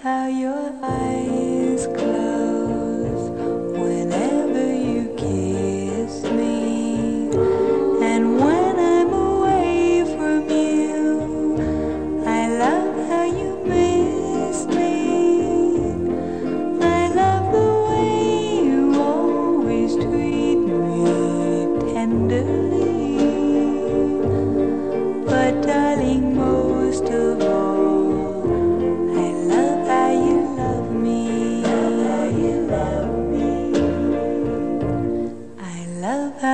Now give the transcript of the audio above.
how your eyes close.